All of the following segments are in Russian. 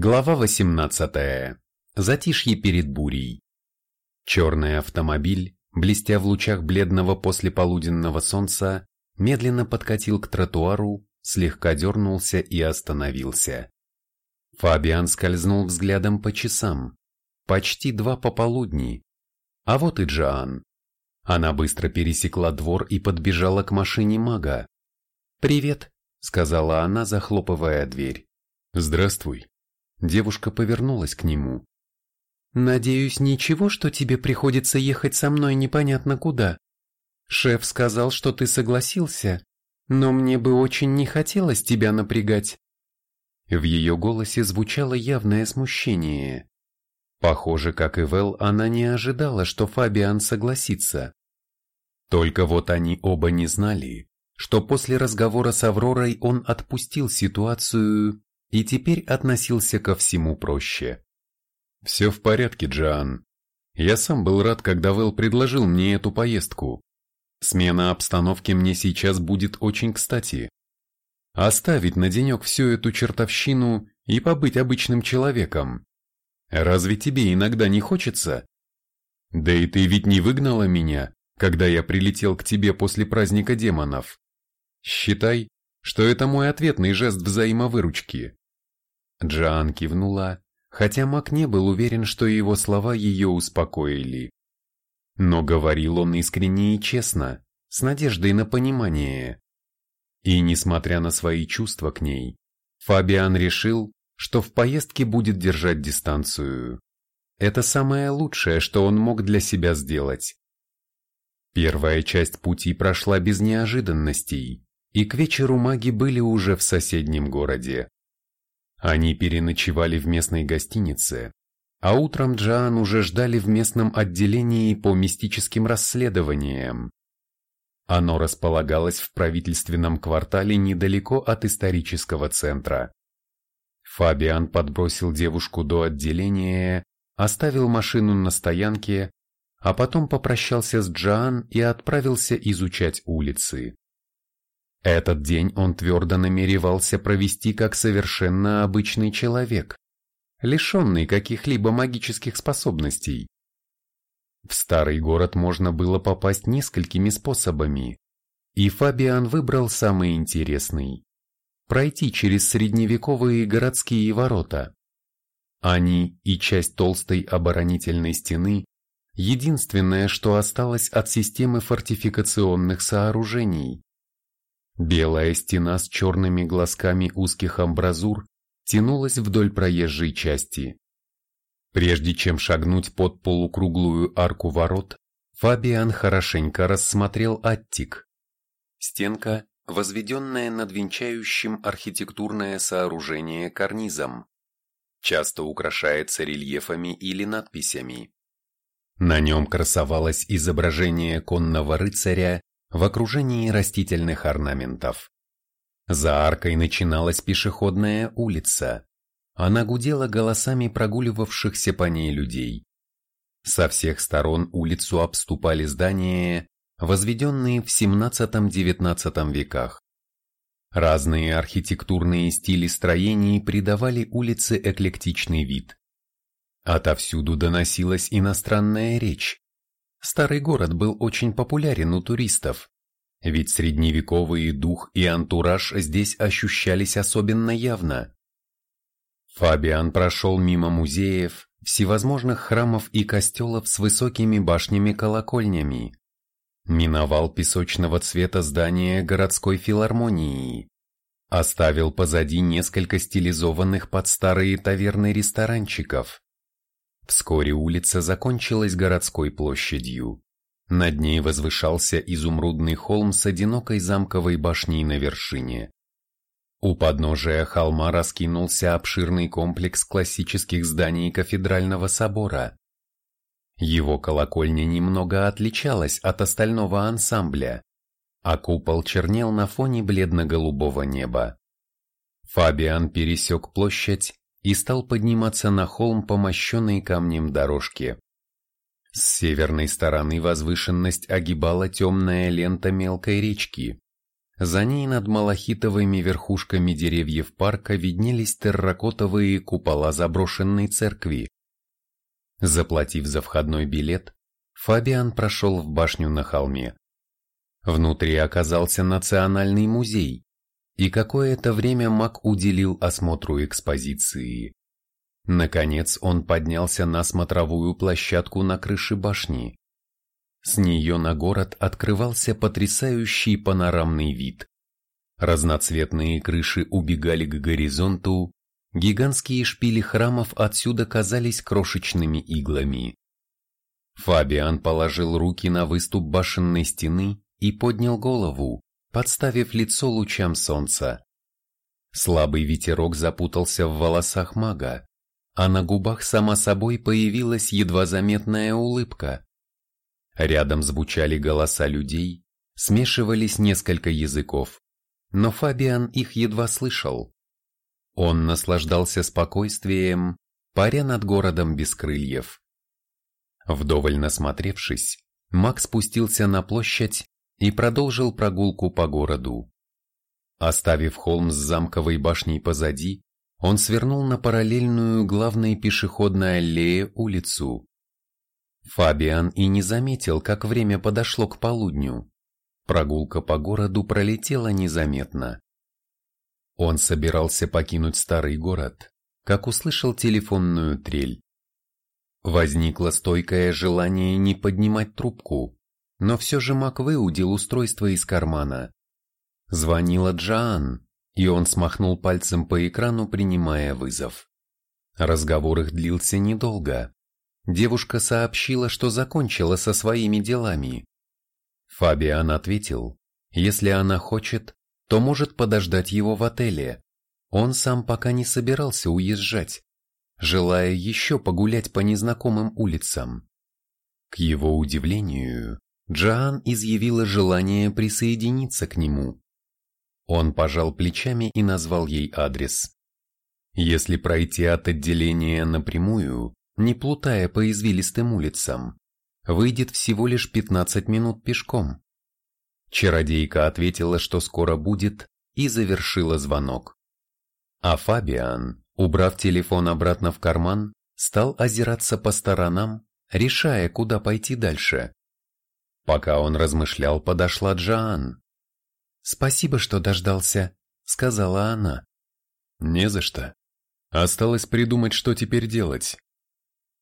Глава 18. Затишье перед бурей. Черный автомобиль, блестя в лучах бледного послеполуденного солнца, медленно подкатил к тротуару, слегка дернулся и остановился. Фабиан скользнул взглядом по часам. Почти два пополудни. А вот и Джоан. Она быстро пересекла двор и подбежала к машине мага. «Привет», — сказала она, захлопывая дверь. «Здравствуй». Девушка повернулась к нему. «Надеюсь, ничего, что тебе приходится ехать со мной непонятно куда. Шеф сказал, что ты согласился, но мне бы очень не хотелось тебя напрягать». В ее голосе звучало явное смущение. Похоже, как и Вэл, она не ожидала, что Фабиан согласится. Только вот они оба не знали, что после разговора с Авророй он отпустил ситуацию и теперь относился ко всему проще. «Все в порядке, Джоан. Я сам был рад, когда Вэл предложил мне эту поездку. Смена обстановки мне сейчас будет очень кстати. Оставить на денек всю эту чертовщину и побыть обычным человеком. Разве тебе иногда не хочется? Да и ты ведь не выгнала меня, когда я прилетел к тебе после праздника демонов. Считай, что это мой ответный жест взаимовыручки. Джоан кивнула, хотя Мак не был уверен, что его слова ее успокоили. Но говорил он искренне и честно, с надеждой на понимание. И несмотря на свои чувства к ней, Фабиан решил, что в поездке будет держать дистанцию. Это самое лучшее, что он мог для себя сделать. Первая часть пути прошла без неожиданностей, и к вечеру маги были уже в соседнем городе. Они переночевали в местной гостинице, а утром Джоан уже ждали в местном отделении по мистическим расследованиям. Оно располагалось в правительственном квартале недалеко от исторического центра. Фабиан подбросил девушку до отделения, оставил машину на стоянке а потом попрощался с Джоан и отправился изучать улицы. Этот день он твердо намеревался провести как совершенно обычный человек, лишенный каких-либо магических способностей. В старый город можно было попасть несколькими способами, и Фабиан выбрал самый интересный – пройти через средневековые городские ворота. Они и часть толстой оборонительной стены единственное, что осталось от системы фортификационных сооружений. Белая стена с черными глазками узких амбразур тянулась вдоль проезжей части. Прежде чем шагнуть под полукруглую арку ворот, Фабиан хорошенько рассмотрел аттик. Стенка, возведенная над венчающим архитектурное сооружение карнизом, часто украшается рельефами или надписями. На нем красовалось изображение конного рыцаря в окружении растительных орнаментов. За аркой начиналась пешеходная улица. Она гудела голосами прогуливавшихся по ней людей. Со всех сторон улицу обступали здания, возведенные в XVII-XIX веках. Разные архитектурные стили строений придавали улице эклектичный вид. Отовсюду доносилась иностранная речь. Старый город был очень популярен у туристов, ведь средневековый дух и антураж здесь ощущались особенно явно. Фабиан прошел мимо музеев, всевозможных храмов и костелов с высокими башнями-колокольнями. Миновал песочного цвета здания городской филармонии. Оставил позади несколько стилизованных под старые таверны ресторанчиков. Вскоре улица закончилась городской площадью. Над ней возвышался изумрудный холм с одинокой замковой башней на вершине. У подножия холма раскинулся обширный комплекс классических зданий кафедрального собора. Его колокольня немного отличалась от остального ансамбля, а купол чернел на фоне бледно-голубого неба. Фабиан пересек площадь и стал подниматься на холм по мощенной камнем дорожке. С северной стороны возвышенность огибала темная лента мелкой речки. за ней над малахитовыми верхушками деревьев парка виднелись терракотовые купола заброшенной церкви. Заплатив за входной билет, Фабиан прошел в башню на холме. Внутри оказался Национальный музей, и какое-то время Мак уделил осмотру экспозиции. Наконец он поднялся на смотровую площадку на крыше башни. С нее на город открывался потрясающий панорамный вид. Разноцветные крыши убегали к горизонту, гигантские шпили храмов отсюда казались крошечными иглами. Фабиан положил руки на выступ башенной стены и поднял голову, подставив лицо лучам солнца. Слабый ветерок запутался в волосах мага, а на губах сама собой появилась едва заметная улыбка. Рядом звучали голоса людей, смешивались несколько языков, но Фабиан их едва слышал. Он наслаждался спокойствием, паря над городом без крыльев. Вдоволь насмотревшись, Макс спустился на площадь и продолжил прогулку по городу. Оставив холм с замковой башней позади, он свернул на параллельную главной пешеходной аллее улицу. Фабиан и не заметил, как время подошло к полудню. Прогулка по городу пролетела незаметно. Он собирался покинуть старый город, как услышал телефонную трель. Возникло стойкое желание не поднимать трубку, но все же Мак выудил устройство из кармана. Звонила Джоан, и он смахнул пальцем по экрану, принимая вызов. Разговор их длился недолго. Девушка сообщила, что закончила со своими делами. Фабиан ответил, если она хочет, то может подождать его в отеле. Он сам пока не собирался уезжать, желая еще погулять по незнакомым улицам. К его удивлению, Джоан изъявила желание присоединиться к нему. Он пожал плечами и назвал ей адрес. Если пройти от отделения напрямую, не плутая по извилистым улицам, выйдет всего лишь 15 минут пешком. Чародейка ответила, что скоро будет, и завершила звонок. А Фабиан, убрав телефон обратно в карман, стал озираться по сторонам, решая, куда пойти дальше. Пока он размышлял, подошла Джоан. «Спасибо, что дождался», — сказала она. «Не за что. Осталось придумать, что теперь делать.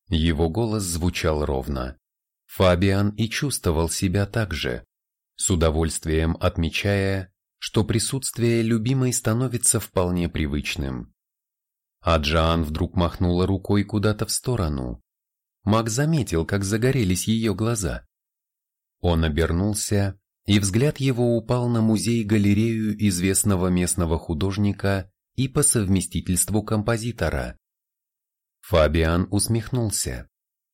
Его голос звучал ровно. Фабиан и чувствовал себя так же, с удовольствием отмечая, что присутствие любимой становится вполне привычным. А Джоан вдруг махнула рукой куда-то в сторону. Мак заметил, как загорелись ее глаза. Он обернулся, и взгляд его упал на музей-галерею известного местного художника и по совместительству композитора. Фабиан усмехнулся.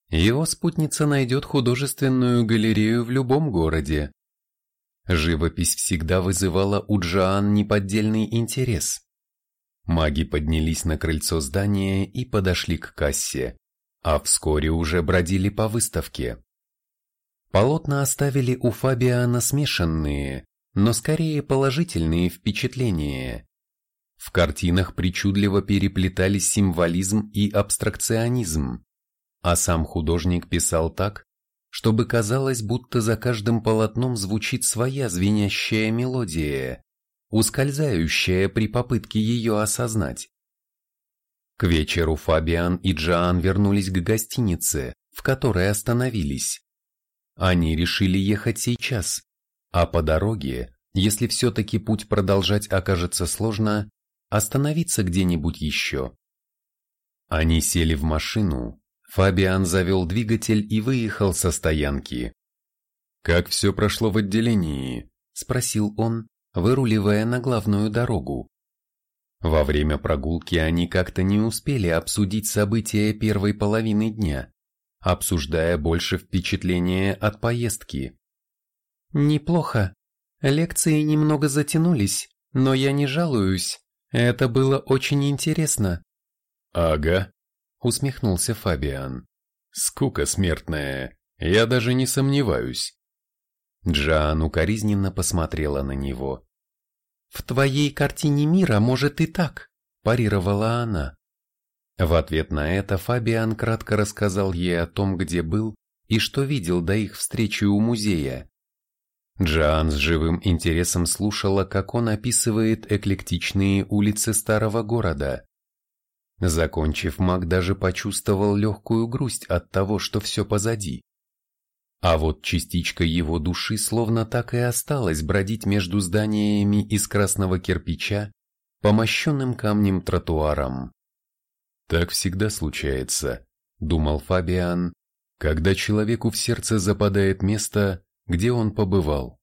Его спутница найдет художественную галерею в любом городе. Живопись всегда вызывала у Джоан неподдельный интерес. Маги поднялись на крыльцо здания и подошли к кассе, а вскоре уже бродили по выставке. Полотна оставили у Фабиана смешанные, но скорее положительные впечатления. В картинах причудливо переплетались символизм и абстракционизм, а сам художник писал так, чтобы казалось, будто за каждым полотном звучит своя звенящая мелодия, ускользающая при попытке ее осознать. К вечеру Фабиан и Джоан вернулись к гостинице, в которой остановились. Они решили ехать сейчас, а по дороге, если все-таки путь продолжать окажется сложно, остановиться где-нибудь еще. Они сели в машину, Фабиан завел двигатель и выехал со стоянки. «Как все прошло в отделении?» – спросил он, выруливая на главную дорогу. Во время прогулки они как-то не успели обсудить события первой половины дня, обсуждая больше впечатления от поездки. «Неплохо. Лекции немного затянулись, но я не жалуюсь. Это было очень интересно. Ага, усмехнулся Фабиан. Скука смертная, я даже не сомневаюсь. Джан укоризненно посмотрела на него. В твоей картине мира может и так, парировала она. В ответ на это Фабиан кратко рассказал ей о том, где был и что видел до их встречи у музея. Джоан с живым интересом слушала, как он описывает эклектичные улицы старого города. Закончив, маг даже почувствовал легкую грусть от того, что все позади. А вот частичка его души словно так и осталась бродить между зданиями из красного кирпича, помощенным камнем тротуаром. «Так всегда случается», — думал Фабиан, когда человеку в сердце западает место, где он побывал.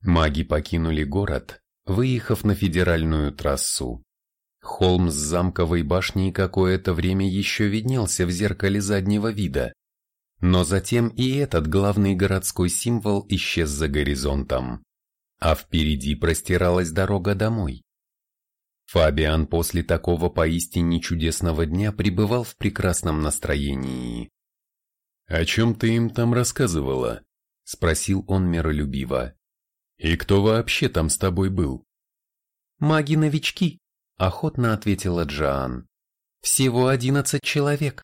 Маги покинули город, выехав на федеральную трассу. Холм с замковой башней какое-то время еще виднелся в зеркале заднего вида, но затем и этот главный городской символ исчез за горизонтом, а впереди простиралась дорога домой. Фабиан после такого поистине чудесного дня пребывал в прекрасном настроении. «О чем ты им там рассказывала?» – спросил он миролюбиво. «И кто вообще там с тобой был?» «Маги-новички», – охотно ответила Джоан. «Всего одиннадцать человек.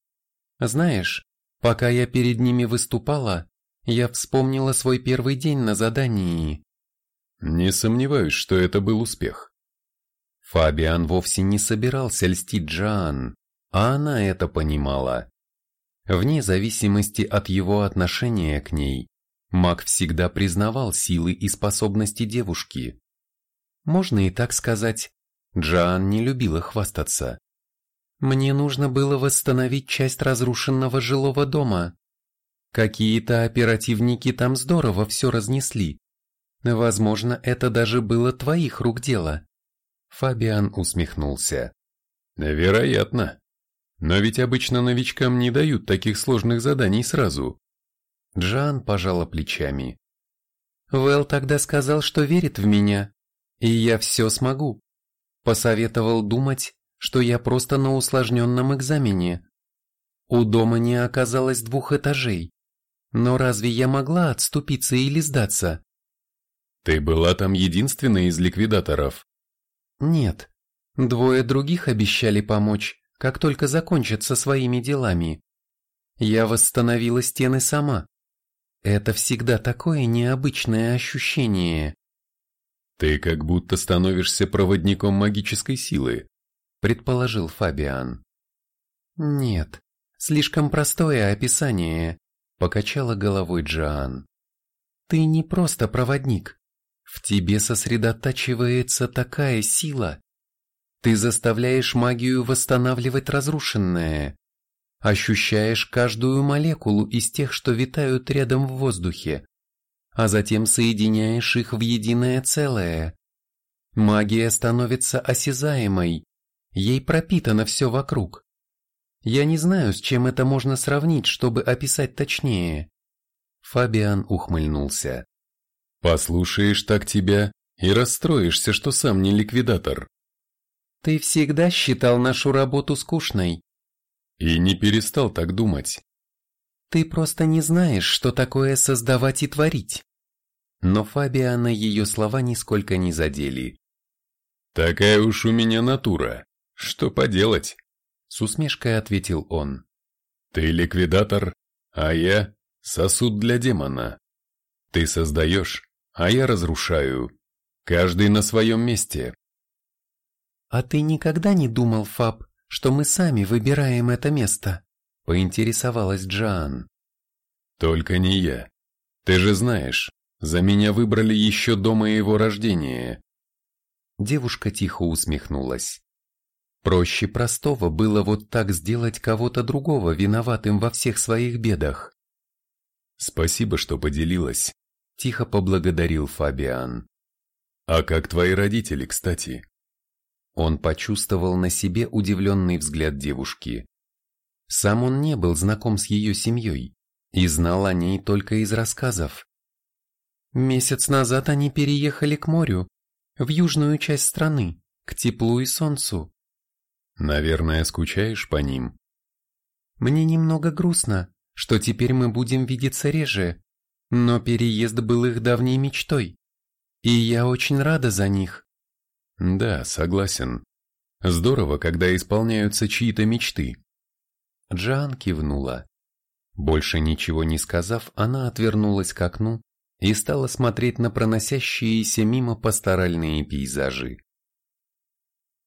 Знаешь, пока я перед ними выступала, я вспомнила свой первый день на задании». «Не сомневаюсь, что это был успех». Фабиан вовсе не собирался льстить Джоан, а она это понимала. Вне зависимости от его отношения к ней, Мак всегда признавал силы и способности девушки. Можно и так сказать, Джоан не любила хвастаться. Мне нужно было восстановить часть разрушенного жилого дома. Какие-то оперативники там здорово все разнесли. Возможно, это даже было твоих рук дело. Фабиан усмехнулся. Вероятно. Но ведь обычно новичкам не дают таких сложных заданий сразу. Джан пожала плечами. Вэл тогда сказал, что верит в меня, и я все смогу. Посоветовал думать, что я просто на усложненном экзамене. У дома не оказалось двух этажей. Но разве я могла отступиться или сдаться? Ты была там единственной из ликвидаторов? Нет. Двое других обещали помочь, как только закончат со своими делами. Я восстановила стены сама. Это всегда такое необычное ощущение. Ты как будто становишься проводником магической силы, предположил Фабиан. Нет, слишком простое описание, покачала головой Джоан. Ты не просто проводник. В тебе сосредотачивается такая сила, ты заставляешь магию восстанавливать разрушенное. Ощущаешь каждую молекулу из тех, что витают рядом в воздухе, а затем соединяешь их в единое целое. Магия становится осязаемой, ей пропитано все вокруг. Я не знаю, с чем это можно сравнить, чтобы описать точнее. Фабиан ухмыльнулся. Послушаешь так тебя и расстроишься, что сам не ликвидатор. Ты всегда считал нашу работу скучной. И не перестал так думать. Ты просто не знаешь, что такое создавать и творить. Но Фабиана ее слова нисколько не задели. Такая уж у меня натура. Что поделать? С усмешкой ответил он. Ты ликвидатор, а я сосуд для демона. Ты создаешь, а я разрушаю. Каждый на своем месте. «А ты никогда не думал, Фаб, что мы сами выбираем это место?» – поинтересовалась Джоан. «Только не я. Ты же знаешь, за меня выбрали еще до моего рождения». Девушка тихо усмехнулась. Проще простого было вот так сделать кого-то другого виноватым во всех своих бедах. «Спасибо, что поделилась», – тихо поблагодарил Фабиан. «А как твои родители, кстати?» Он почувствовал на себе удивленный взгляд девушки. Сам он не был знаком с ее семьей и знал о ней только из рассказов. Месяц назад они переехали к морю, в южную часть страны, к теплу и солнцу. Наверное, скучаешь по ним? Мне немного грустно, что теперь мы будем видеться реже, но переезд был их давней мечтой. И я очень рада за них. Да, согласен. Здорово, когда исполняются чьи-то мечты. Джан кивнула. Больше ничего не сказав, она отвернулась к окну и стала смотреть на проносящиеся мимо пасторальные пейзажи.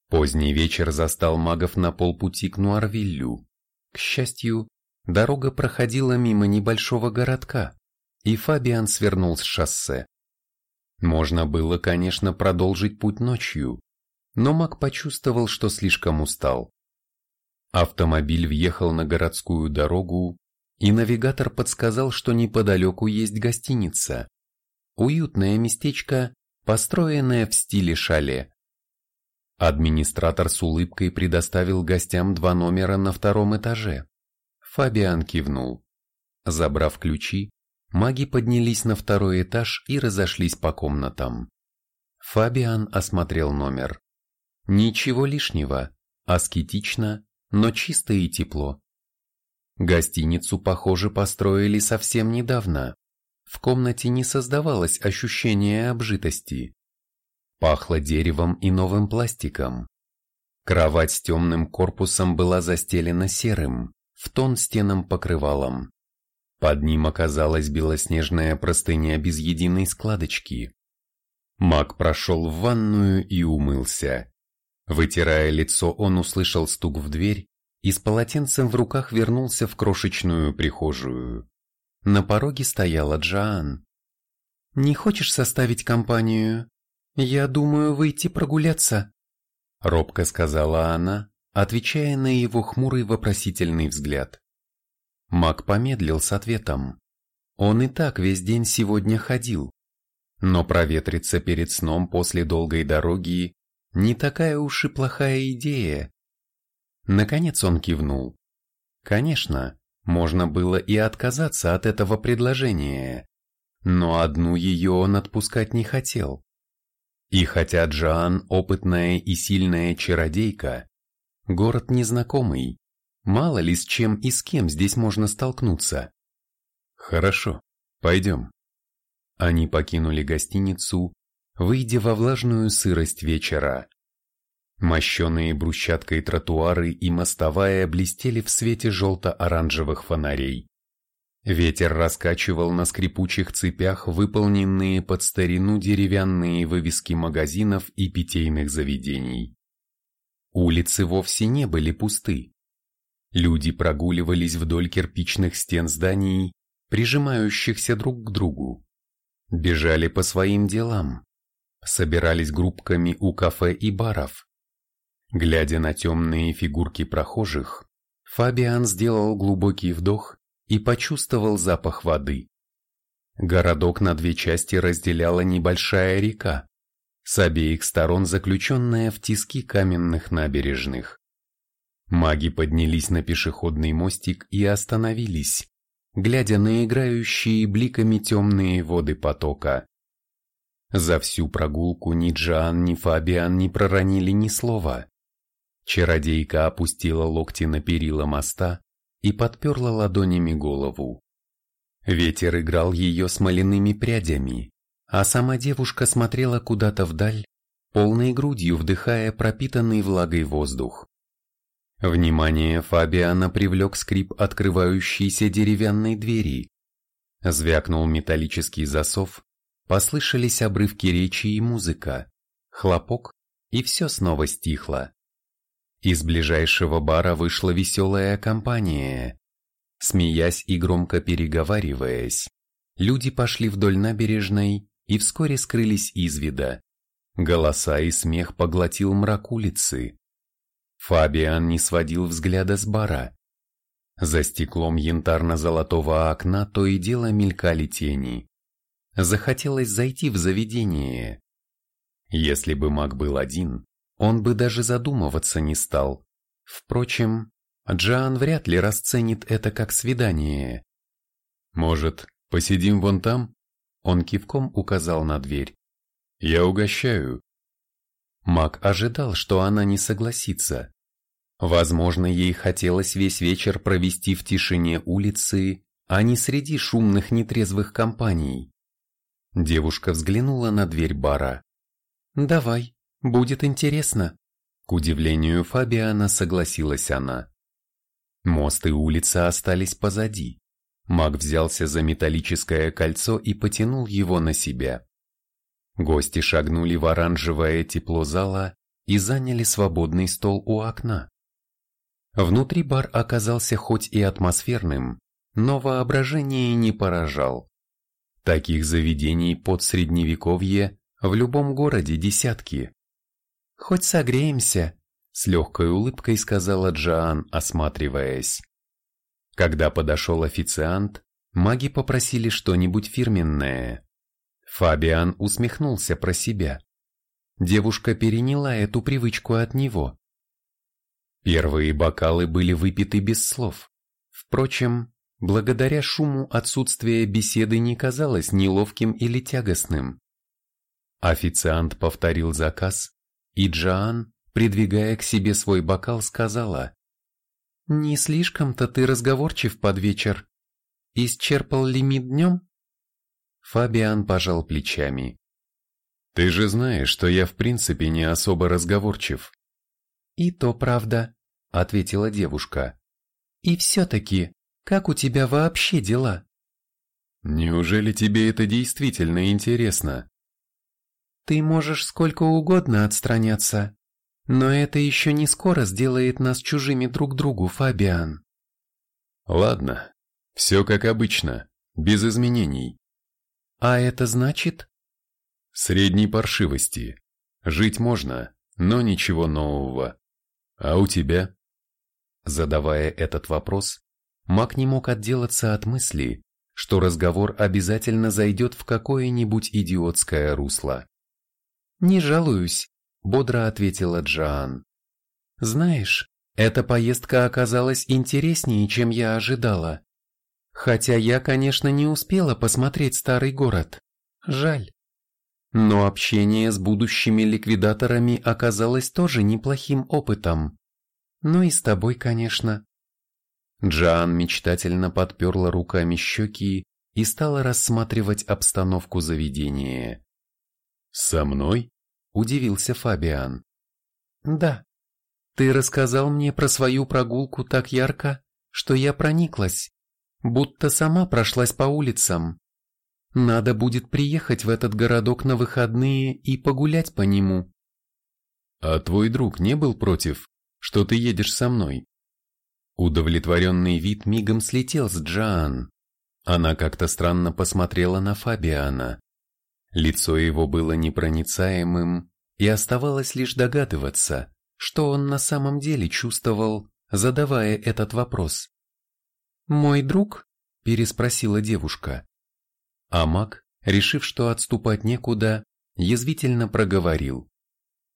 Поздний вечер застал магов на полпути к Нуарвиллю. К счастью, дорога проходила мимо небольшого городка, и Фабиан свернул с шоссе. Можно было, конечно, продолжить путь ночью, но маг почувствовал, что слишком устал. Автомобиль въехал на городскую дорогу, и навигатор подсказал, что неподалеку есть гостиница. Уютное местечко, построенное в стиле шале. Администратор с улыбкой предоставил гостям два номера на втором этаже. Фабиан кивнул. Забрав ключи, маги поднялись на второй этаж и разошлись по комнатам. Фабиан осмотрел номер. Ничего лишнего, аскетично, но чисто и тепло. Гостиницу, похоже, построили совсем недавно. В комнате не создавалось ощущения обжитости. Пахло деревом и новым пластиком. Кровать с темным корпусом была застелена серым, в тон стенам покрывалом. Под ним оказалась белоснежная простыня без единой складочки. Маг прошел в ванную и умылся. Вытирая лицо, он услышал стук в дверь и с полотенцем в руках вернулся в крошечную прихожую. На пороге стояла Джоан. «Не хочешь составить компанию? Я думаю выйти прогуляться», — робко сказала она, отвечая на его хмурый вопросительный взгляд. Мак помедлил с ответом. Он и так весь день сегодня ходил. Но проветриться перед сном после долгой дороги не такая уж и плохая идея. Наконец он кивнул. Конечно, можно было и отказаться от этого предложения, но одну ее он отпускать не хотел. И хотя Джоан опытная и сильная чародейка, город незнакомый, мало ли с чем и с кем здесь можно столкнуться. Хорошо, пойдем. Они покинули гостиницу, выйдя во влажную сырость вечера. Мощеные брусчаткой тротуары и мостовая блестели в свете желто-оранжевых фонарей. Ветер раскачивал на скрипучих цепях выполненные под старину деревянные вывески магазинов и питейных заведений. Улицы вовсе не были пусты. Люди прогуливались вдоль кирпичных стен зданий, прижимающихся друг к другу. Бежали по своим делам. Собирались группками у кафе и баров Глядя на темные фигурки прохожих, Фабиан сделал глубокий вдох и почувствовал запах воды. Городок на две части разделяла небольшая река, с обеих сторон заключенная в тиски каменных набережных. Маги поднялись на пешеходный мостик и остановились, глядя на играющие бликами темные воды потока. За всю прогулку ни Джоан, ни Фабиан не проронили ни слова. Чародейка опустила локти на перила моста и подперла ладонями голову. Ветер играл ее смоляными прядями, а сама девушка смотрела куда-то вдаль, полной грудью вдыхая пропитанный влагой воздух. Внимание Фабиана привлек скрип открывающейся деревянной двери. Звякнул металлический засов, послышались обрывки речи и музыка, хлопок, и все снова стихло. Из ближайшего бара вышла веселая компания. Смеясь и громко переговариваясь, люди пошли вдоль набережной и вскоре скрылись из вида. Голоса и смех поглотил мрак улицы. Фабиан не сводил взгляда с бара. За стеклом янтарно-золотого окна то и дело мелькали тени. Захотелось зайти в заведение. Если бы маг был один, он бы даже задумываться не стал. Впрочем, Джоан вряд ли расценит это как свидание. «Может, посидим вон там?» Он кивком указал на дверь. «Я угощаю». Мак ожидал, что она не согласится. Возможно, ей хотелось весь вечер провести в тишине улицы, а не среди шумных нетрезвых компаний. Девушка взглянула на дверь бара. «Давай, будет интересно». К удивлению Фабиана согласилась она. Мост и улица остались позади. Маг взялся за металлическое кольцо и потянул его на себя. Гости шагнули в оранжевое тепло зала и заняли свободный стол у окна. Внутри бар оказался хоть и атмосферным, но воображение не поражал. Таких заведений под средневековье в любом городе десятки. «Хоть согреемся», — с легкой улыбкой сказала Джоан, осматриваясь. Когда подошел официант, маги попросили что-нибудь фирменное. Фабиан усмехнулся про себя. Девушка переняла эту привычку от него. Первые бокалы были выпиты без слов. Впрочем, благодаря шуму отсутствие беседы не казалось неловким или тягостным. Официант повторил заказ, и Джоан, придвигая к себе свой бокал, сказала «Не слишком-то ты разговорчив под вечер. Исчерпал лимит днем?» Фабиан пожал плечами. «Ты же знаешь, что я в принципе не особо разговорчив». «И то правда», — ответила девушка. «И все-таки, как у тебя вообще дела?» «Неужели тебе это действительно интересно?» «Ты можешь сколько угодно отстраняться, но это еще не скоро сделает нас чужими друг другу, Фабиан». «Ладно, все как обычно, без изменений». «А это значит?» «Средней паршивости. Жить можно, но ничего нового. А у тебя?» Задавая этот вопрос, Мак не мог отделаться от мысли, что разговор обязательно зайдет в какое-нибудь идиотское русло. «Не жалуюсь», — бодро ответила Джоан. «Знаешь, эта поездка оказалась интереснее, чем я ожидала. Хотя я, конечно, не успела посмотреть старый город. Жаль. Но общение с будущими ликвидаторами оказалось тоже неплохим опытом. Ну и с тобой, конечно. Джан мечтательно подперла руками щеки и стала рассматривать обстановку заведения. «Со мной?» – удивился Фабиан. «Да. Ты рассказал мне про свою прогулку так ярко, что я прониклась, будто сама прошлась по улицам. Надо будет приехать в этот городок на выходные и погулять по нему». «А твой друг не был против, что ты едешь со мной?» Удовлетворенный вид мигом слетел с Джоан. Она как-то странно посмотрела на Фабиана. Лицо его было непроницаемым, и оставалось лишь догадываться, что он на самом деле чувствовал, задавая этот вопрос. «Мой друг?» – переспросила девушка. А маг, решив, что отступать некуда, язвительно проговорил.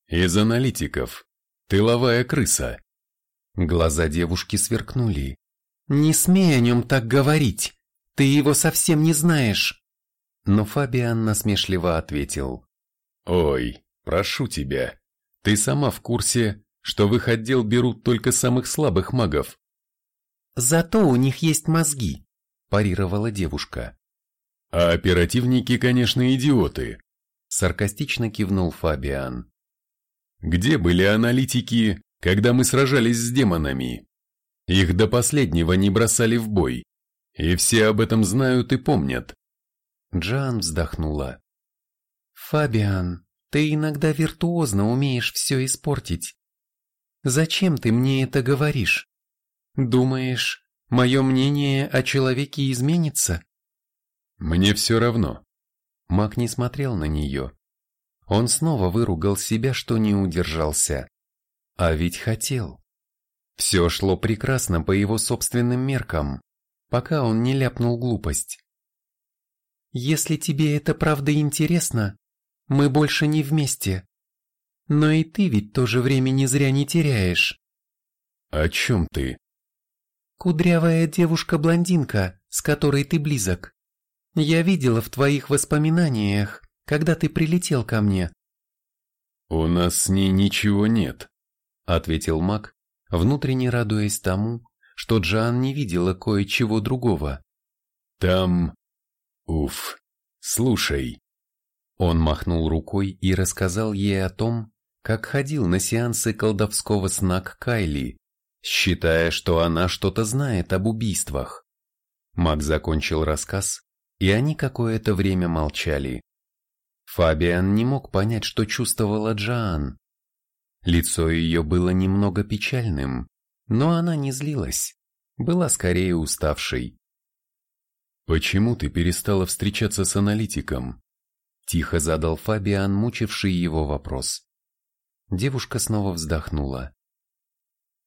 «Из аналитиков. Тыловая крыса. Глаза девушки сверкнули. «Не смей о нем так говорить! Ты его совсем не знаешь!» Но Фабиан насмешливо ответил. «Ой, прошу тебя, ты сама в курсе, что в их отдел берут только самых слабых магов?» «Зато у них есть мозги», – парировала девушка. «А оперативники, конечно, идиоты», – саркастично кивнул Фабиан. «Где были аналитики, когда мы сражались с демонами. Их до последнего не бросали в бой, и все об этом знают и помнят. Джан вздохнула. «Фабиан, ты иногда виртуозно умеешь все испортить. Зачем ты мне это говоришь? Думаешь, мое мнение о человеке изменится?» «Мне все равно». Мак не смотрел на нее. Он снова выругал себя, что не удержался. А ведь хотел. Все шло прекрасно по его собственным меркам, пока он не ляпнул глупость. «Если тебе это правда интересно, мы больше не вместе. Но и ты ведь тоже времени зря не теряешь». «О чем ты?» «Кудрявая девушка-блондинка, с которой ты близок. Я видела в твоих воспоминаниях, когда ты прилетел ко мне». «У нас с ней ничего нет», — ответил маг, внутренне радуясь тому, что Джан не видела кое-чего другого. «Там... Уф, слушай, Он махнул рукой и рассказал ей о том, как ходил на сеансы колдовского сна к Кайли, считая, что она что-то знает об убийствах. Мак закончил рассказ, и они какое-то время молчали. Фабиан не мог понять, что чувствовала Джоан. Лицо ее было немного печальным, но она не злилась, была скорее уставшей. «Почему ты перестала встречаться с аналитиком?» Тихо задал Фабиан, мучивший его вопрос. Девушка снова вздохнула.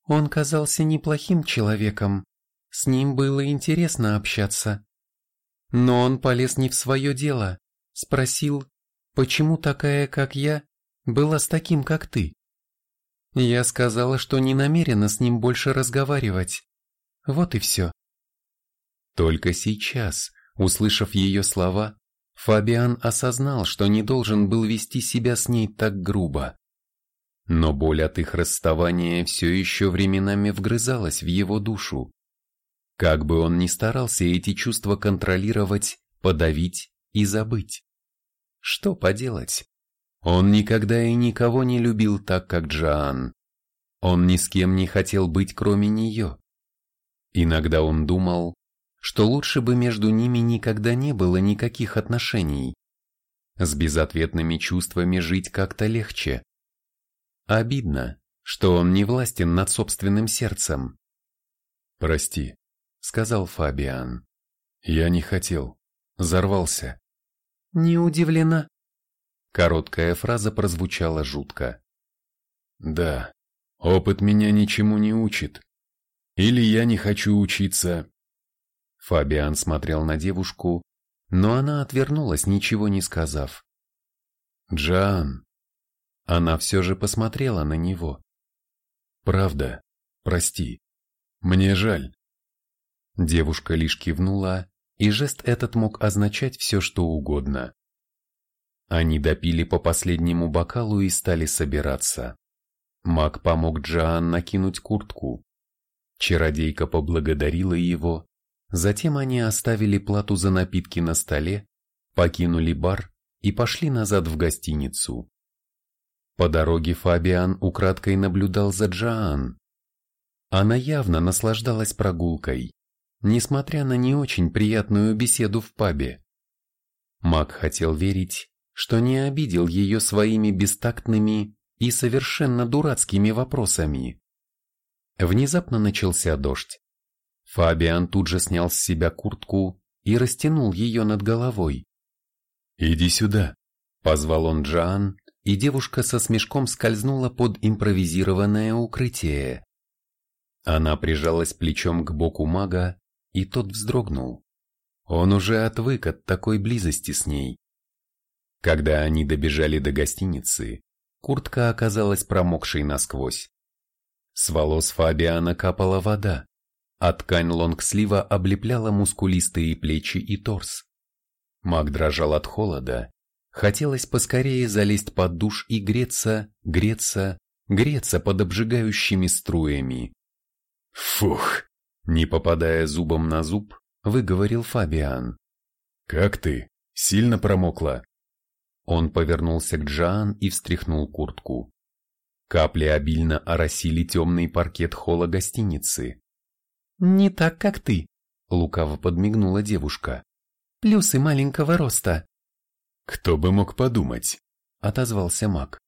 Он казался неплохим человеком, с ним было интересно общаться. Но он полез не в свое дело, спросил, почему такая, как я, была с таким, как ты. Я сказала, что не намерена с ним больше разговаривать. Вот и все. Только сейчас, услышав ее слова, Фабиан осознал, что не должен был вести себя с ней так грубо. Но боль от их расставания все еще временами вгрызалась в его душу. Как бы он ни старался эти чувства контролировать, подавить и забыть. Что поделать? Он никогда и никого не любил так, как Джоан. Он ни с кем не хотел быть, кроме нее. Иногда он думал, что лучше бы между ними никогда не было никаких отношений. С безответными чувствами жить как-то легче. Обидно, что он не властен над собственным сердцем. «Прости», — сказал Фабиан. «Я не хотел. Зарвался». «Не удивлена». Короткая фраза прозвучала жутко. «Да, опыт меня ничему не учит. Или я не хочу учиться, Фабиан смотрел на девушку, но она отвернулась, ничего не сказав. «Джан!» Она все же посмотрела на него. «Правда, прости. Мне жаль». Девушка лишь кивнула, и жест этот мог означать все, что угодно. Они допили по последнему бокалу и стали собираться. Маг помог Джоан накинуть куртку. Чародейка поблагодарила его, Затем они оставили плату за напитки на столе, покинули бар и пошли назад в гостиницу. По дороге Фабиан украдкой наблюдал за Джоан. Она явно наслаждалась прогулкой, несмотря на не очень приятную беседу в пабе. Мак хотел верить, что не обидел ее своими бестактными и совершенно дурацкими вопросами. Внезапно начался дождь. Фабиан тут же снял с себя куртку и растянул ее над головой. «Иди сюда», — позвал он Джоан, и девушка со смешком скользнула под импровизированное укрытие. Она прижалась плечом к боку мага, и тот вздрогнул. Он уже отвык от такой близости с ней. Когда они добежали до гостиницы, куртка оказалась промокшей насквозь. С волос Фабиана капала вода, а ткань лонгслива облепляла мускулистые плечи и торс. Маг дрожал от холода. Хотелось поскорее залезть под душ и греться, греться, греться под обжигающими струями. «Фух!» Не попадая зубом на зуб, выговорил Фабиан. «Как ты? Сильно промокла?» Он повернулся к Джоан и встряхнул куртку. Капли обильно оросили темный паркет холла гостиницы. «Не так, как ты», — лукаво подмигнула девушка. «Плюсы маленького роста». «Кто бы мог подумать», — отозвался маг.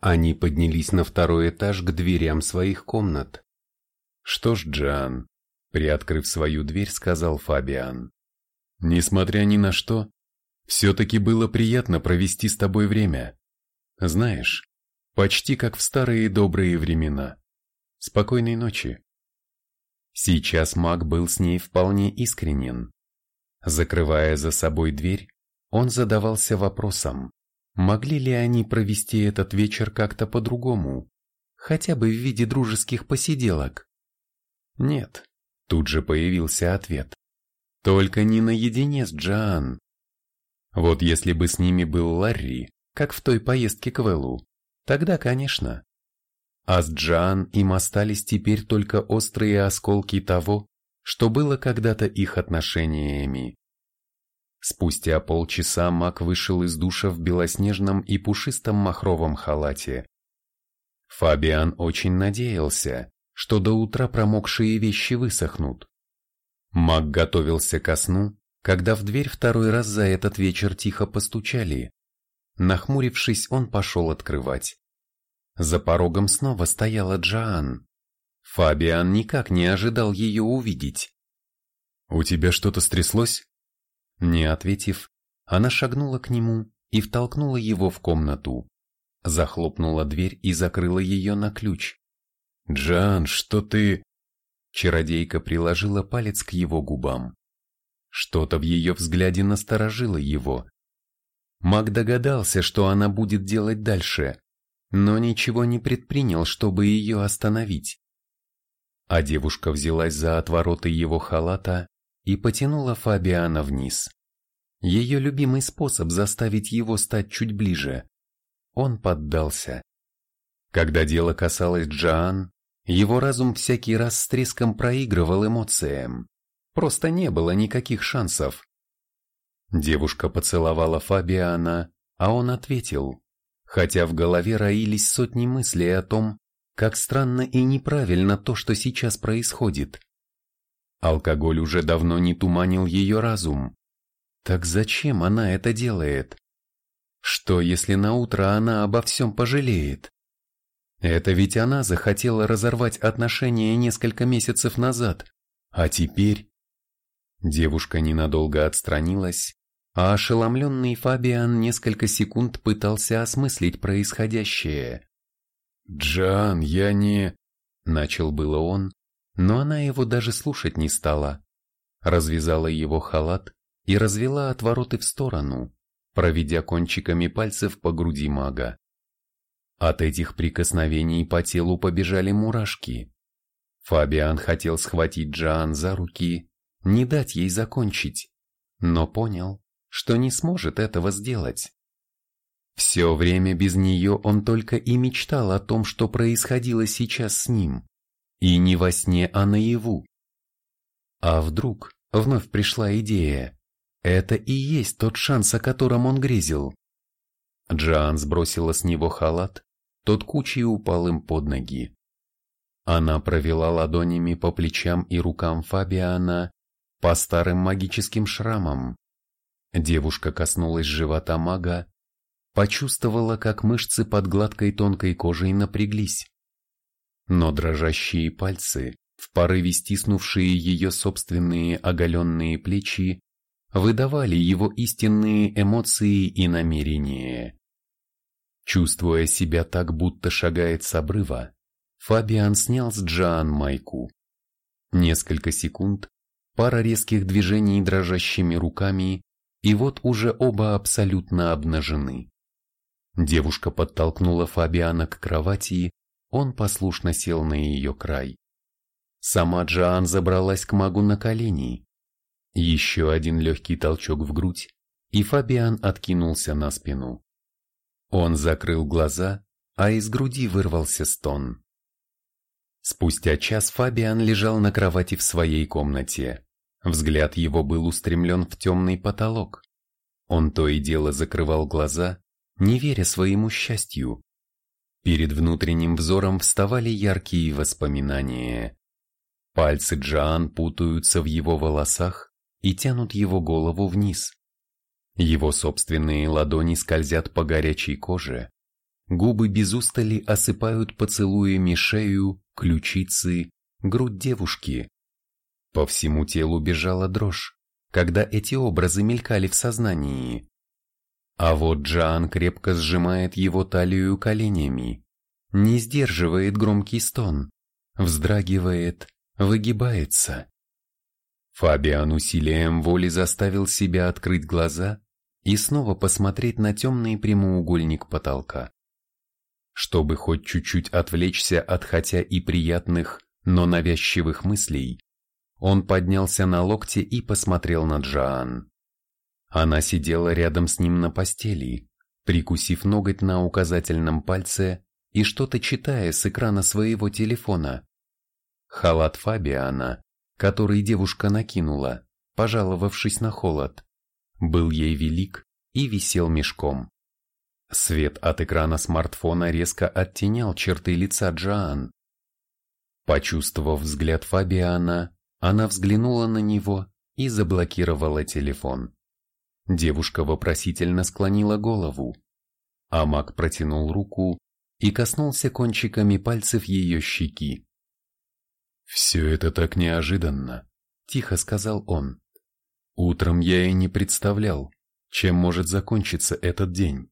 Они поднялись на второй этаж к дверям своих комнат. «Что ж, Джан», — приоткрыв свою дверь, сказал Фабиан. «Несмотря ни на что, все-таки было приятно провести с тобой время. Знаешь, почти как в старые добрые времена. Спокойной ночи». Сейчас маг был с ней вполне искренен. Закрывая за собой дверь, он задавался вопросом, могли ли они провести этот вечер как-то по-другому, хотя бы в виде дружеских посиделок. Нет, тут же появился ответ. Только не наедине с Джоан. Вот если бы с ними был Ларри, как в той поездке к Вэллу, тогда, конечно. А с Джан им остались теперь только острые осколки того, что было когда-то их отношениями. Спустя полчаса Мак вышел из душа в белоснежном и пушистом махровом халате. Фабиан очень надеялся, что до утра промокшие вещи высохнут. Мак готовился ко сну, когда в дверь второй раз за этот вечер тихо постучали. Нахмурившись, он пошел открывать. За порогом снова стояла Джоан. Фабиан никак не ожидал ее увидеть. «У тебя что-то стряслось?» Не ответив, она шагнула к нему и втолкнула его в комнату. Захлопнула дверь и закрыла ее на ключ. «Джан, что ты...» Чародейка приложила палец к его губам. Что-то в ее взгляде насторожило его. Маг догадался, что она будет делать дальше, но ничего не предпринял, чтобы ее остановить. А девушка взялась за отвороты его халата и потянула Фабиана вниз. Ее любимый способ заставить его стать чуть ближе. Он поддался. Когда дело касалось Джоан, его разум всякий раз с треском проигрывал эмоциям. Просто не было никаких шансов. Девушка поцеловала Фабиана, а он ответил, хотя в голове роились сотни мыслей о том, как странно и неправильно то, что сейчас происходит. Алкоголь уже давно не туманил ее разум. Так зачем она это делает? Что, если на утро она обо всем пожалеет? Это ведь она захотела разорвать отношения несколько месяцев назад, а теперь... Девушка ненадолго отстранилась, а ошеломленный Фабиан несколько секунд пытался осмыслить происходящее. «Джан, я не...» — начал было он, но она его даже слушать не стала. Развязала его халат и развела отвороты в сторону, проведя кончиками пальцев по груди мага. От этих прикосновений по телу побежали мурашки. Фабиан хотел схватить Джоан за руки, не дать ей закончить, но понял, что не сможет этого сделать. Все время без нее он только и мечтал о том, что происходило сейчас с ним. И не во сне, а наяву. А вдруг вновь пришла идея. Это и есть тот шанс, о котором он грезил. Джоан сбросила с него халат, тот кучей упал им под ноги. Она провела ладонями по плечам и рукам Фабиана, по старым магическим шрамам. Девушка коснулась живота мага, почувствовала, как мышцы под гладкой тонкой кожей напряглись. Но дрожащие пальцы, в порыве стиснувшие ее собственные оголенные плечи, выдавали его истинные эмоции и намерения. Чувствуя себя так, будто шагает с обрыва, Фабиан снял с Джоан майку. Несколько секунд, пара резких движений дрожащими руками, и вот уже оба абсолютно обнажены. Девушка подтолкнула Фабиана к кровати, он послушно сел на ее край. Сама Джоан забралась к магу на колени. Еще один легкий толчок в грудь, и Фабиан откинулся на спину. Он закрыл глаза, а из груди вырвался стон. Спустя час Фабиан лежал на кровати в своей комнате. Взгляд его был устремлен в темный потолок. Он то и дело закрывал глаза, не веря своему счастью. Перед внутренним взором вставали яркие воспоминания. Пальцы Джоан путаются в его волосах и тянут его голову вниз. Его собственные ладони скользят по горячей коже, губы без устали осыпают поцелуями шею, ключицы, грудь девушки. По всему телу бежала дрожь, когда эти образы мелькали в сознании. А вот Джан крепко сжимает его талию коленями, не сдерживает громкий стон, вздрагивает, выгибается. Фабиан усилием воли заставил себя открыть глаза и снова посмотреть на темный прямоугольник потолка. Чтобы хоть чуть-чуть отвлечься от хотя и приятных, но навязчивых мыслей, он поднялся на локте и посмотрел на Джоан. Она сидела рядом с ним на постели, прикусив ноготь на указательном пальце и что-то читая с экрана своего телефона. Халат Фабиана который девушка накинула, пожаловавшись на холод, был ей велик и висел мешком. Свет от экрана смартфона резко оттенял черты лица Джоан. Почувствовав взгляд Фабиана, она взглянула на него и заблокировала телефон. Девушка вопросительно склонила голову, а маг протянул руку и коснулся кончиками пальцев ее щеки. «Все это так неожиданно», — тихо сказал он. «Утром я и не представлял, чем может закончиться этот день.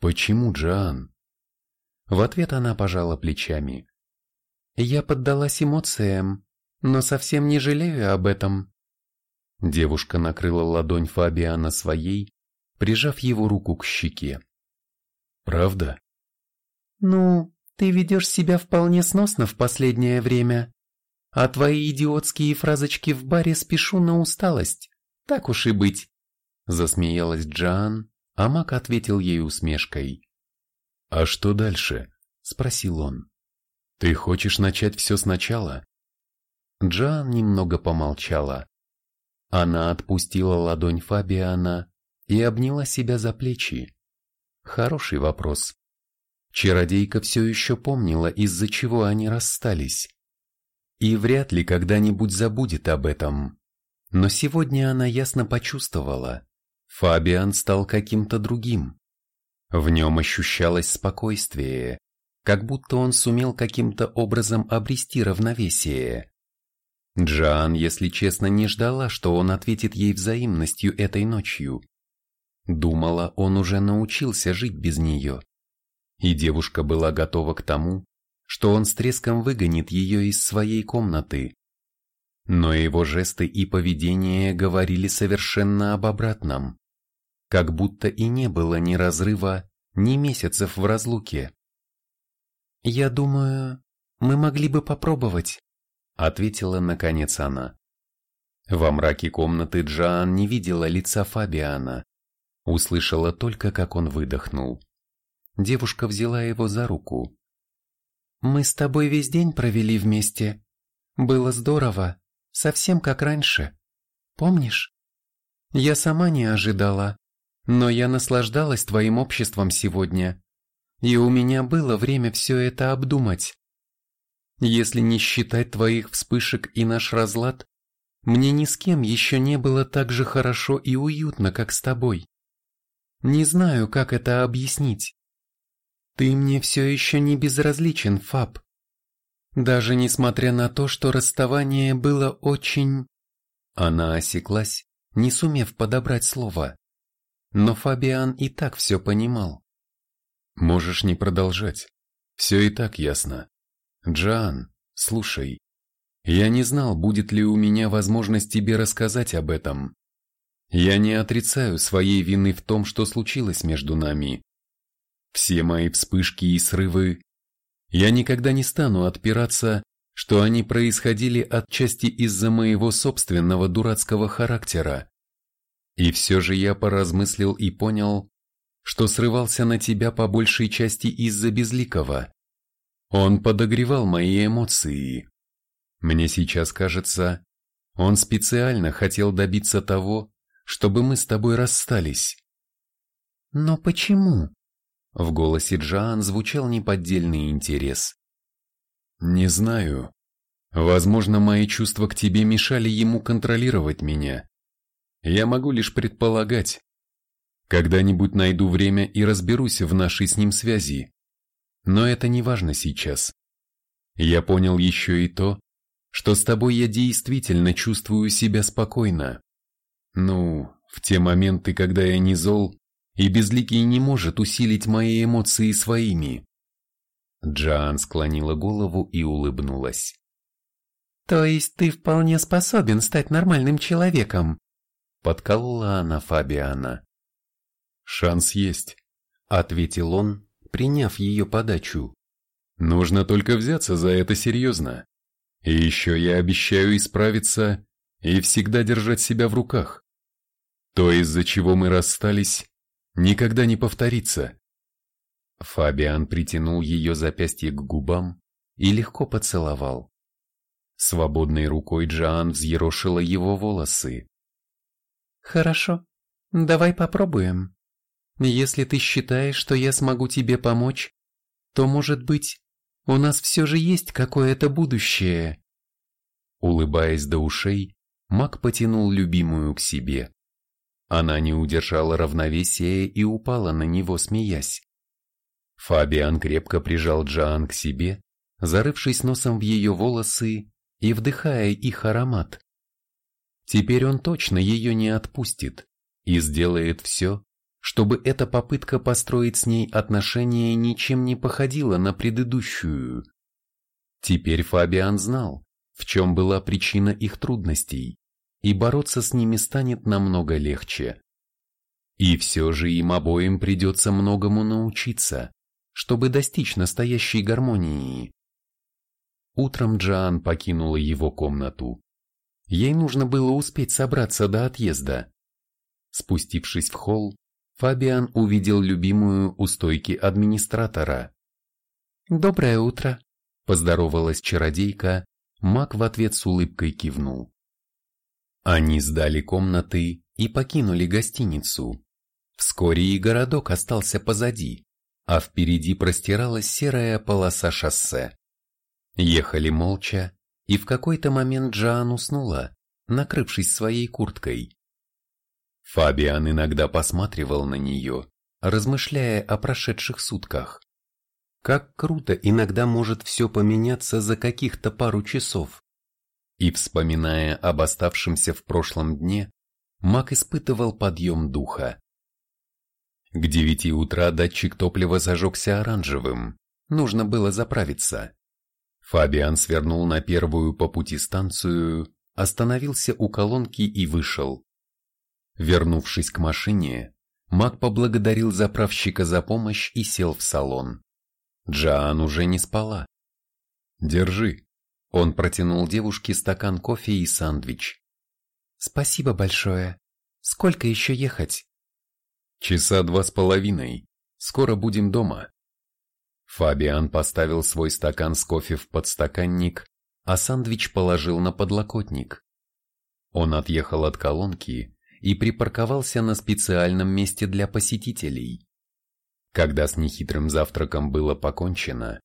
Почему, Джоан?» В ответ она пожала плечами. «Я поддалась эмоциям, но совсем не жалею об этом». Девушка накрыла ладонь Фабиана своей, прижав его руку к щеке. «Правда?» «Ну, ты ведешь себя вполне сносно в последнее время. А твои идиотские фразочки в баре спешу на усталость. Так уж и быть». Засмеялась Джан, а Мак ответил ей усмешкой. «А что дальше?» – спросил он. «Ты хочешь начать все сначала?» Джан немного помолчала. Она отпустила ладонь Фабиана и обняла себя за плечи. Хороший вопрос. Чародейка все еще помнила, из-за чего они расстались. И вряд ли когда-нибудь забудет об этом. Но сегодня она ясно почувствовала. Фабиан стал каким-то другим. В нем ощущалось спокойствие, как будто он сумел каким-то образом обрести равновесие. Джоан, если честно, не ждала, что он ответит ей взаимностью этой ночью. Думала, он уже научился жить без нее и девушка была готова к тому, что он с треском выгонит ее из своей комнаты. Но его жесты и поведение говорили совершенно об обратном, как будто и не было ни разрыва, ни месяцев в разлуке. «Я думаю, мы могли бы попробовать», — ответила наконец она. Во мраке комнаты Джоан не видела лица Фабиана, услышала только, как он выдохнул. Девушка взяла его за руку. «Мы с тобой весь день провели вместе. Было здорово, совсем как раньше. Помнишь? Я сама не ожидала, но я наслаждалась твоим обществом сегодня, и у меня было время все это обдумать. Если не считать твоих вспышек и наш разлад, мне ни с кем еще не было так же хорошо и уютно, как с тобой. Не знаю, как это объяснить. Ты мне все еще не безразличен, Фаб. Даже несмотря на то, что расставание было очень... Она осеклась, не сумев подобрать слово. Но Фабиан и так все понимал. Можешь не продолжать. Все и так ясно. Джан, слушай. Я не знал, будет ли у меня возможность тебе рассказать об этом. Я не отрицаю своей вины в том, что случилось между нами. Все мои вспышки и срывы. Я никогда не стану отпираться, что они происходили отчасти из-за моего собственного дурацкого характера. И все же я поразмыслил и понял, что срывался на тебя по большей части из-за безликого. Он подогревал мои эмоции. Мне сейчас кажется, он специально хотел добиться того, чтобы мы с тобой расстались. Но почему? В голосе Джоан звучал неподдельный интерес. «Не знаю. Возможно, мои чувства к тебе мешали ему контролировать меня. Я могу лишь предполагать. Когда-нибудь найду время и разберусь в нашей с ним связи. Но это не важно сейчас. Я понял еще и то, что с тобой я действительно чувствую себя спокойно. Ну, в те моменты, когда я не зол, и Безликий не может усилить мои эмоции своими. Джоан склонила голову и улыбнулась. «То есть ты вполне способен стать нормальным человеком?» Подколола она Фабиана. «Шанс есть», — ответил он, приняв ее подачу. «Нужно только взяться за это серьезно. И еще я обещаю исправиться и всегда держать себя в руках. То, из-за чего мы расстались, никогда не повторится. Фабиан притянул ее запястье к губам и легко поцеловал. Свободной рукой Джоан взъерошила его волосы. «Хорошо, Давай попробуем. Если ты считаешь, что я смогу тебе помочь, то, может быть, у нас все же есть какое-то будущее. Улыбаясь до ушей, Мак потянул любимую к себе. Она не удержала равновесия и упала на него, смеясь. Фабиан крепко прижал Джоан к себе, зарывшись носом в ее волосы и вдыхая их аромат. Теперь он точно ее не отпустит и сделает все, чтобы эта попытка построить с ней отношения ничем не походила на предыдущую. Теперь Фабиан знал, в чем была причина их трудностей, и бороться с ними станет намного легче. И все же им обоим придется многому научиться, чтобы достичь настоящей гармонии. Утром Джоан покинула его комнату. Ей нужно было успеть собраться до отъезда. Спустившись в холл, Фабиан увидел любимую у стойки администратора. «Доброе утро», – поздоровалась чародейка, маг в ответ с улыбкой кивнул. Они сдали комнаты и покинули гостиницу. Вскоре и городок остался позади, а впереди простиралась серая полоса шоссе. Ехали молча, и в какой-то момент Джоан уснула, накрывшись своей курткой. Фабиан иногда посматривал на нее, размышляя о прошедших сутках. Как круто иногда может все поменяться за каких-то пару часов. И вспоминая об оставшемся в прошлом дне, Мак испытывал подъем духа. К девяти утра датчик топлива зажегся оранжевым, нужно было заправиться. Фабиан свернул на первую по пути станцию, остановился у колонки и вышел. Вернувшись к машине, Мак поблагодарил заправщика за помощь и сел в салон. Джоан уже не спала. «Держи». Он протянул девушке стакан кофе и сандвич. «Спасибо большое. Сколько еще ехать?» «Часа два с половиной. Скоро будем дома». Фабиан поставил свой стакан с кофе в подстаканник, а сандвич положил на подлокотник. Он отъехал от колонки и припарковался на специальном месте для посетителей. Когда с нехитрым завтраком было покончено,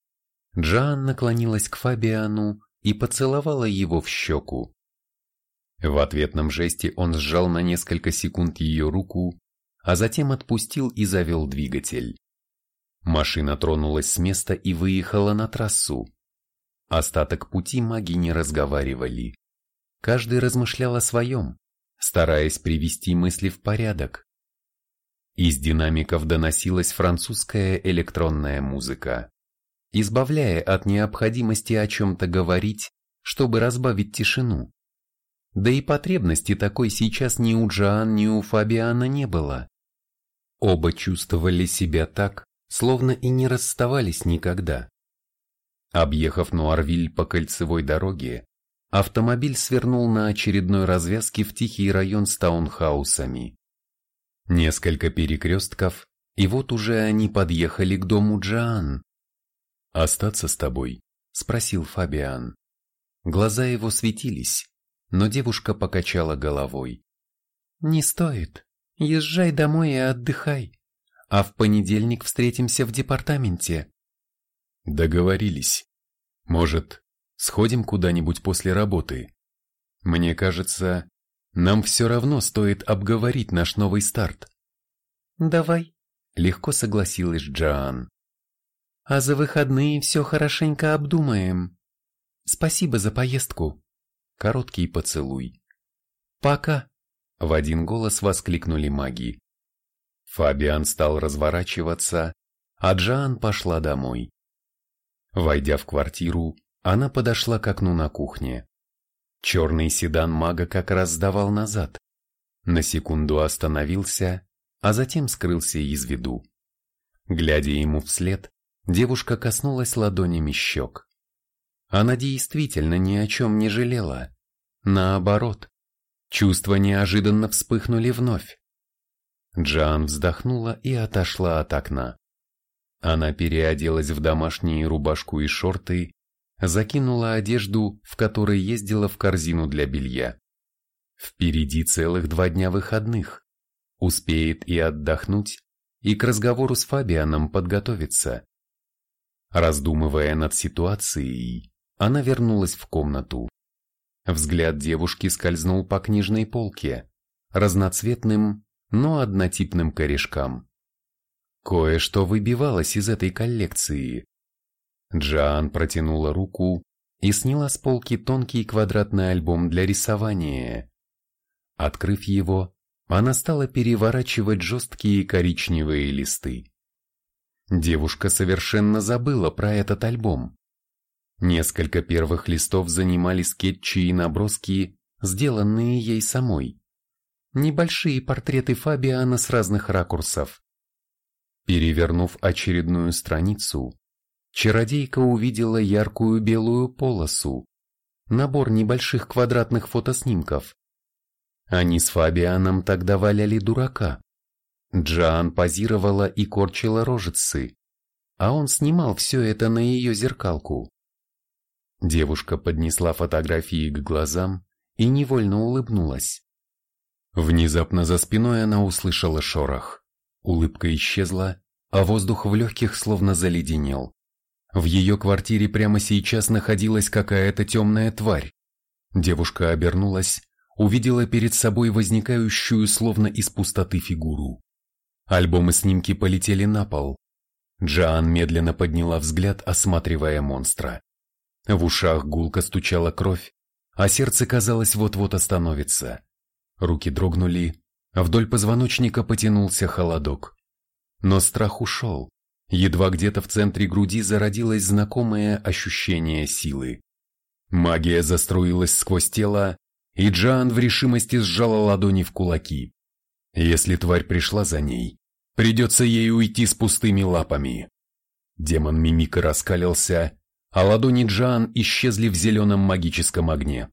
Джоан наклонилась к Фабиану и поцеловала его в щеку. В ответном жесте он сжал на несколько секунд ее руку, а затем отпустил и завел двигатель. Машина тронулась с места и выехала на трассу. Остаток пути маги не разговаривали. Каждый размышлял о своем, стараясь привести мысли в порядок. Из динамиков доносилась французская электронная музыка, избавляя от необходимости о чем-то говорить, чтобы разбавить тишину. Да и потребности такой сейчас ни у Джоан, ни у Фабиана не было. Оба чувствовали себя так, словно и не расставались никогда. Объехав Нуарвиль по кольцевой дороге, автомобиль свернул на очередной развязке в тихий район с таунхаусами. Несколько перекрестков, и вот уже они подъехали к дому Джоан. «Остаться с тобой?» – спросил Фабиан. Глаза его светились, но девушка покачала головой. «Не стоит. Езжай домой и отдыхай. А в понедельник встретимся в департаменте». Договорились. Может, Сходим куда-нибудь после работы. Мне кажется, нам все равно стоит обговорить наш новый старт. Давай, легко согласилась Джоан. А за выходные все хорошенько обдумаем. Спасибо за поездку. Короткий поцелуй. Пока. В один голос воскликнули маги. Фабиан стал разворачиваться, а Джоан пошла домой. Войдя в квартиру, она подошла к окну на кухне. Черный седан мага как раз сдавал назад. На секунду остановился, а затем скрылся из виду. Глядя ему вслед, девушка коснулась ладонями щек. Она действительно ни о чем не жалела. Наоборот, чувства неожиданно вспыхнули вновь. Джан вздохнула и отошла от окна. Она переоделась в домашние рубашку и шорты закинула одежду, в которой ездила в корзину для белья. Впереди целых два дня выходных. Успеет и отдохнуть, и к разговору с Фабианом подготовиться. Раздумывая над ситуацией, она вернулась в комнату. Взгляд девушки скользнул по книжной полке, разноцветным, но однотипным корешкам. Кое-что выбивалось из этой коллекции. Джоан протянула руку и сняла с полки тонкий квадратный альбом для рисования. Открыв его, она стала переворачивать жесткие коричневые листы. Девушка совершенно забыла про этот альбом. Несколько первых листов занимали скетчи и наброски, сделанные ей самой. Небольшие портреты Фабиана с разных ракурсов. Перевернув очередную страницу, чародейка увидела яркую белую полосу, набор небольших квадратных фотоснимков. Они с Фабианом тогда валяли дурака. Джоан позировала и корчила рожицы, а он снимал все это на ее зеркалку. Девушка поднесла фотографии к глазам и невольно улыбнулась. Внезапно за спиной она услышала шорох. Улыбка исчезла, а воздух в легких словно заледенел. В ее квартире прямо сейчас находилась какая-то темная тварь. Девушка обернулась, увидела перед собой возникающую словно из пустоты фигуру. Альбом и снимки полетели на пол. Джоан медленно подняла взгляд, осматривая монстра. В ушах гулко стучала кровь, а сердце, казалось, вот-вот остановится. Руки дрогнули, вдоль позвоночника потянулся холодок. Но страх ушел. Едва где-то в центре груди зародилось знакомое ощущение силы. Магия заструилась сквозь тело, и Джоан в решимости сжала ладони в кулаки. Если тварь пришла за ней, придется ей уйти с пустыми лапами. Демон Мимика раскалился, а ладони Джан исчезли в зеленом магическом огне.